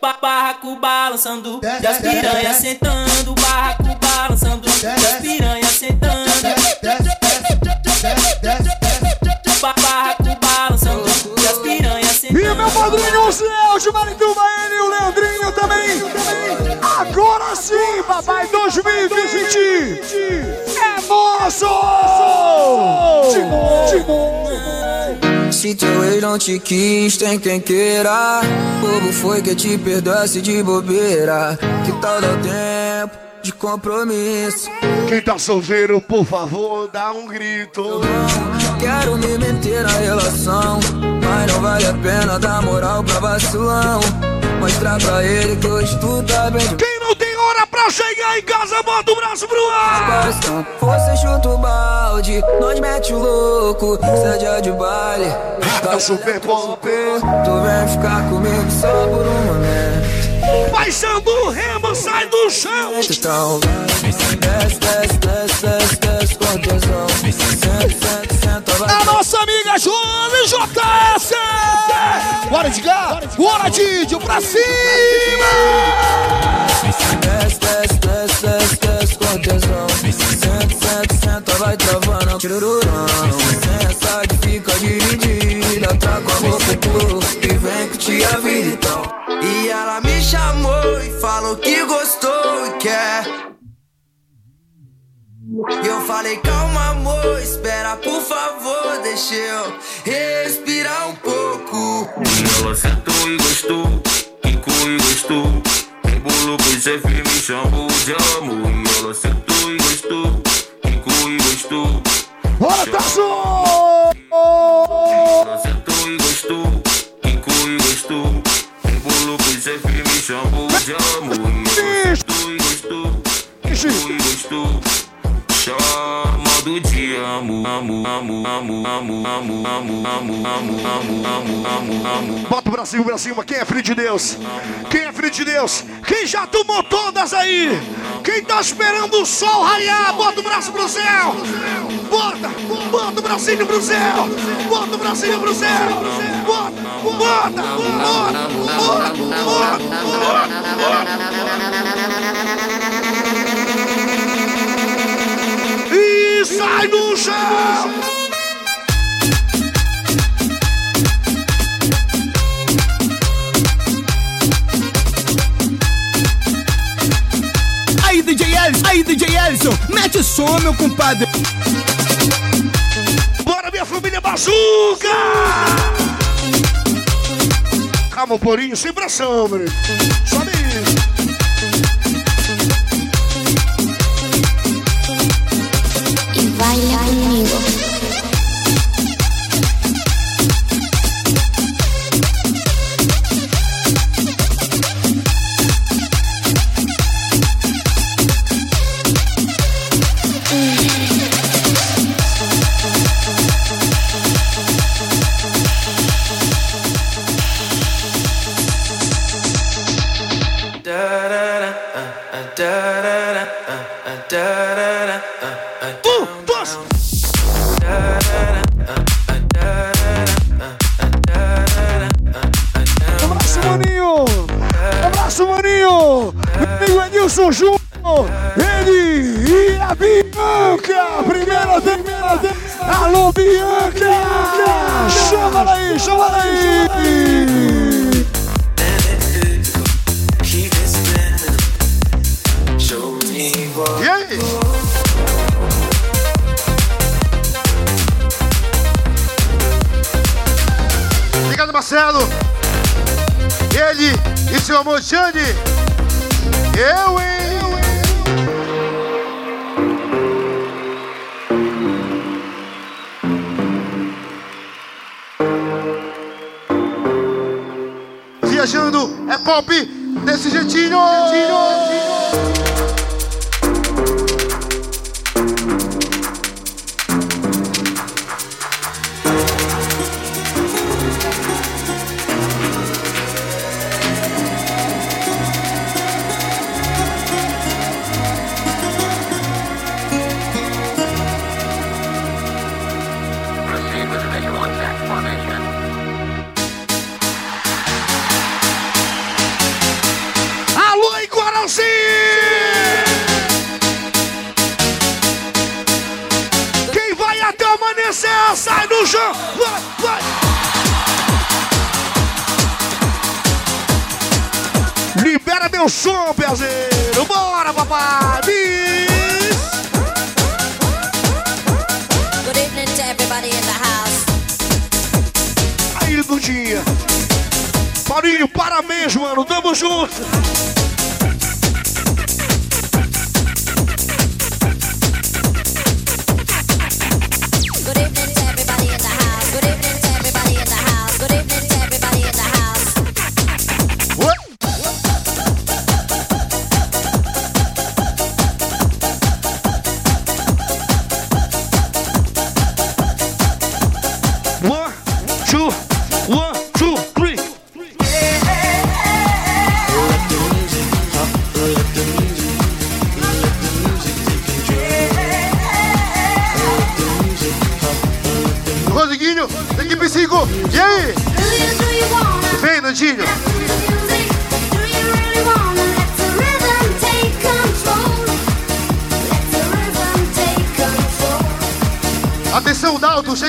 Ba- Barraco balançando, e as piranhas sentando. Barraco balançando, e as piranhas sentando. Ba- Barraco Se teu ex não te quis, tem quem queira. Bobo foi que te perdoasse de bobeira. Que tal dar tempo de compromisso? Quem tá solteiro, por favor, dá um grito. Quero me meter na relação, mas não vale a pena dar moral pra vacilão. Mostrar pra ele que hoje tu tá bem Quem pra chegar em casa, bota o braço pro ar. Você chuta o balde, nós mete o louco, seja de baile. É o Super Pop. Tu vem ficar comigo só por um momento. Baixando o remo, sai do chão. Então, desce, desce, desce, desce, desce. Senta, senta. A nossa amiga Joana JS! Bora de cá! Bora, Didio, pra cima! Desce, desce, desce, desce, desce com tesão. Senta, senta, senta, vai travando. Tirururão. Essa de fica dividida. Tá com a boca pro e vem que te a vida então. E ela me chamou e falou que gostou e quer. E eu falei, calma, amor, espera, por favor, deixa eu respirar um pouco. Ela sentou e gostou, quicou e gostou. Embolou pro chefe, me chamou de amor. E ela sentou e gostou, quicou e gostou. Bora, Tasso! Ela sentou e gostou, quicou e gostou. Embolou pro chefe, me chamou de amor. E ela sentou e gostou, quicou e gostou. Chamado de amo, amo, amo, amo, amo, amo, amo, amo, amo, amo, amo, amo, amo. Bota o pra cima. Quem é filho de Deus? Quem é filho de Deus? Quem já tomou todas aí? Quem tá esperando o sol raiar? Bota o braço pro céu. Bota, bota o bracinho pro céu. Bota o bracinho pro céu. Bota, bota, bota, bota, bota, bota. Som, meu compadre. Bora, minha família bazuca! Calma, Porinho, sem pressão. Sobe Vai, vai! Libera meu som, Piazeiro! Bora, papai! Good evening to everybody in the house. Aí, Dudinha! Paulinho, parabéns, mano! Tamo junto!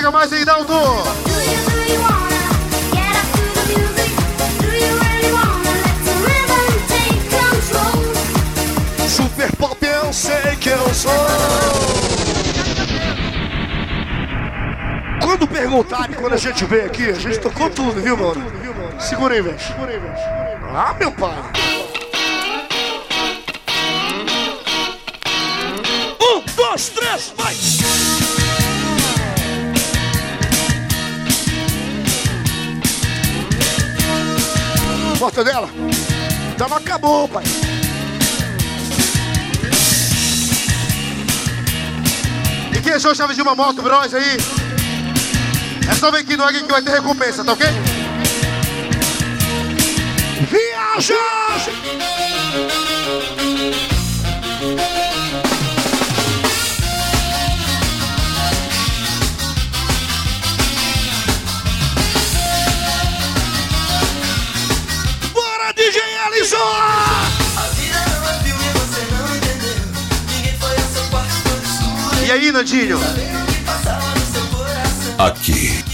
Chega mais aí, Dalton. Super pop, eu sei que eu sou. Quando perguntarem, quando a gente veio aqui, a gente tocou tudo, viu, mano? Segura aí, velho. Ah, meu pai. Porta dela. Então acabou, pai. E quem achou chave de uma moto, bros, aí? É só vir aqui no Águia que vai ter recompensa, tá ok? Nandinho? Aqui.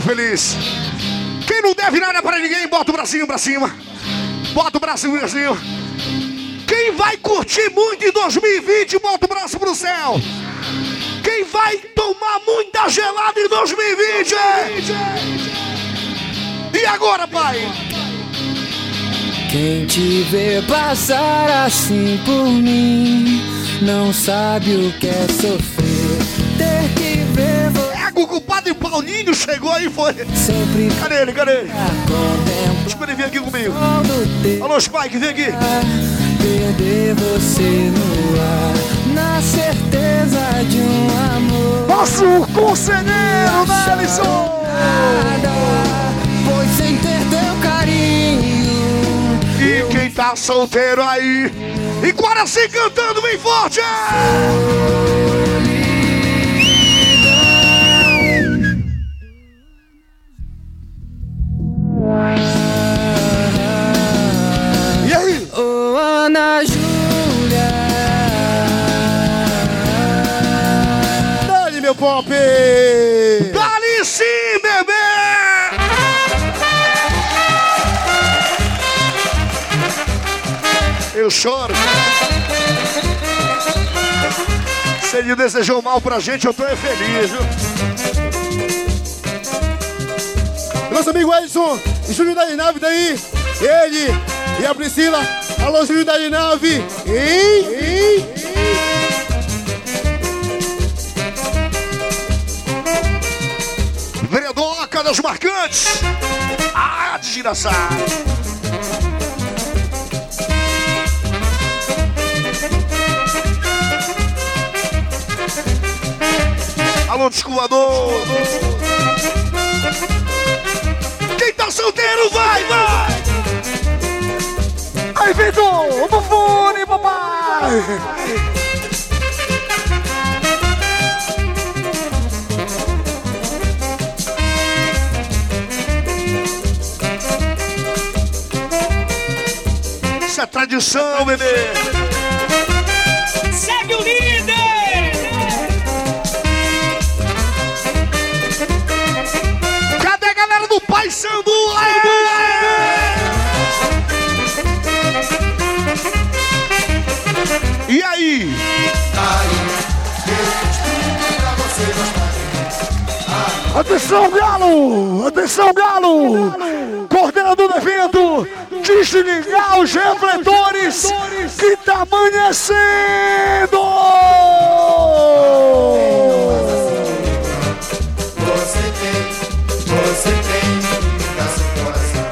Tá feliz. Quem não deve nada pra ninguém, bota o bracinho pra cima. Bota o bracinho pra cima. Quem vai curtir muito em 2020, bota o braço pro céu. Quem vai tomar muita gelada em 2020? E agora, pai? Quem te vê passar assim por mim não sabe o que é sofrer. É, o culpado Paulinho chegou aí, foi. Sempre. Cadê ele? Cadê ele? Espera ele vir aqui comigo. Alô, Spike, vem aqui. Perder você no ar, na certeza de um amor. Nosso conselheiro, Nelson! Pois sem ter teu carinho. E quem tá solteiro aí? E Guaraci cantando bem forte! E meu pop! Dali sim, bebê! Eu choro. Se ele desejou mal pra gente, eu tô é feliz, viu? Nosso amigo Edson, Júnior da Nave daí, ele e a Priscila. Alô, Júnior da Nave. Hein? Hein? Oca dos Marcantes. Ah, desgraçado. Alô, descolador. Quem tá solteiro, vai, vai. Aí, Vitor, no fone, papai! Isso é tradição, bebê. Segue o líder! Cadê a galera do Pai Sandu? E aí? Atenção, Galo! Atenção, Galo! Coordenador do evento, desligar os refletores que tá amanhecendo! Você tem, você tem coração.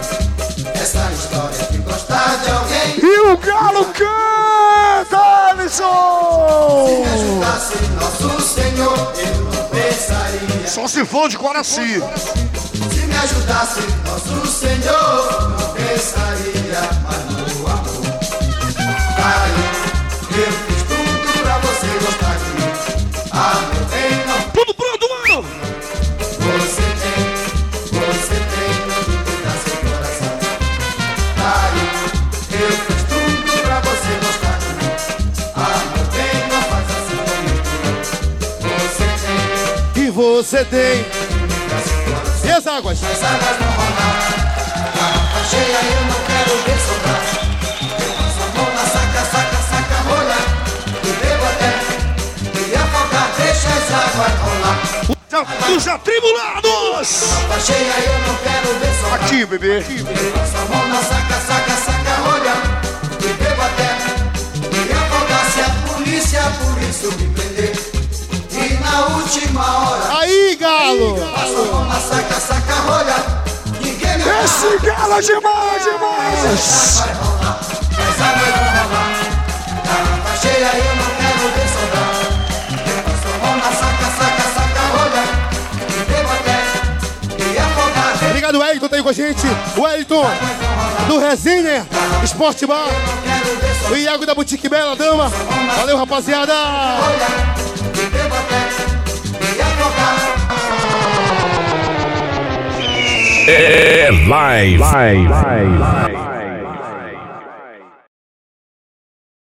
Essa história de gostar de alguém. E o Galo canta, Alisson! Se ajudasse nosso Senhor, eu não pensaria. Só se for de Coraci. Me ajudasse nosso Senhor, não pensaria mais no amor. Aí, eu fiz tudo pra você gostar de mim. Ah, meu bem, não. Tudo pronto, mano! Você tem, você tem tudo da seu coração. Aí, eu fiz tudo pra você gostar de mim. Ah, meu bem, não faz assim comigo. Você tem. E você tem. As águas? As águas vão rolar. Garrafa cheia, eu não quero ver sobrar. Eu passo a mão na saca, saca, saca, rolha. E bebo até me afogar, deixa as águas rolar. Os atribulados! Garrafa cheia, eu não quero ver sobrar. Aqui, bebê. Eu passo a mão na saca, saca, saca, última hora. Aí, Galo! Passo a mão saca, saca, rolha. Ninguém me Esse Galo é demais, demais! Vai rolar, as águas vão rolar. Garrafa cheia, eu não quero ver sobrar. Eu passo a mão na saca, saca, saca, rolha. Bebo até me afogar. Obrigado, Wellington, tá aí com a gente. Wellington, do Resenha, Esporte Bar. O Iago da Boutique Bela Dama. Valeu, rapaziada. É live. live. live.